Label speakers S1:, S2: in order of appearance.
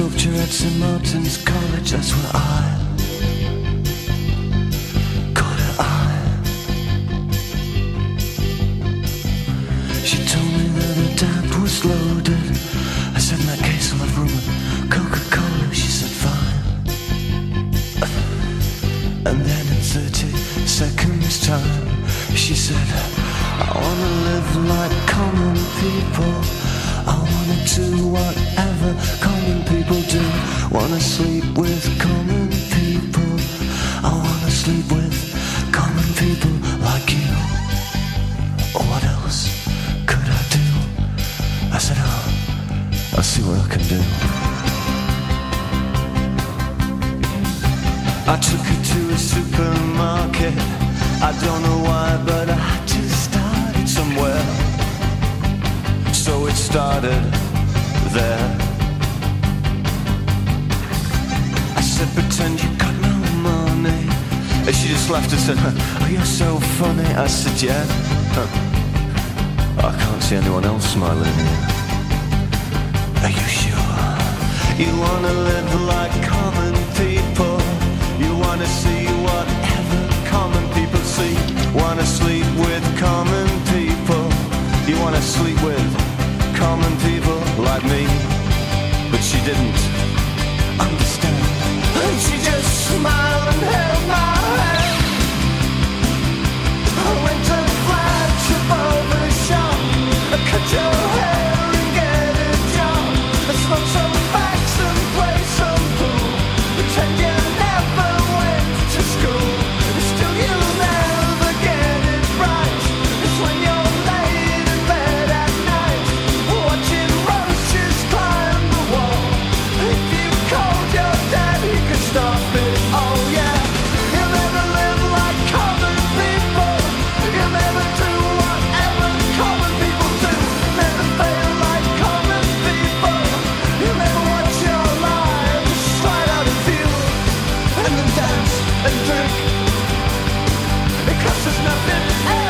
S1: sculpture at St. Martin's College, that's where I caught her eye. She told me that her dad was loaded. I said, in that case, I'll have room Coca-Cola. She said, fine. And then in 30 seconds time, she said, I wanna live like common people. I wanna do do. Wanna sleep with common people. I wanna sleep with common people like you. Or what else could I do? I said, oh, I'll see what I can do. I took her to a supermarket. I don't know why, but I had to start it somewhere. So it started there. Laughed and said, oh, you're so funny. I said, yeah. I can't see anyone else smiling. Are you sure? You wanna live like common people. You wanna see whatever common people see. Wanna sleep with common people. You wanna sleep with common people like me. But she didn't Because there's nothing else.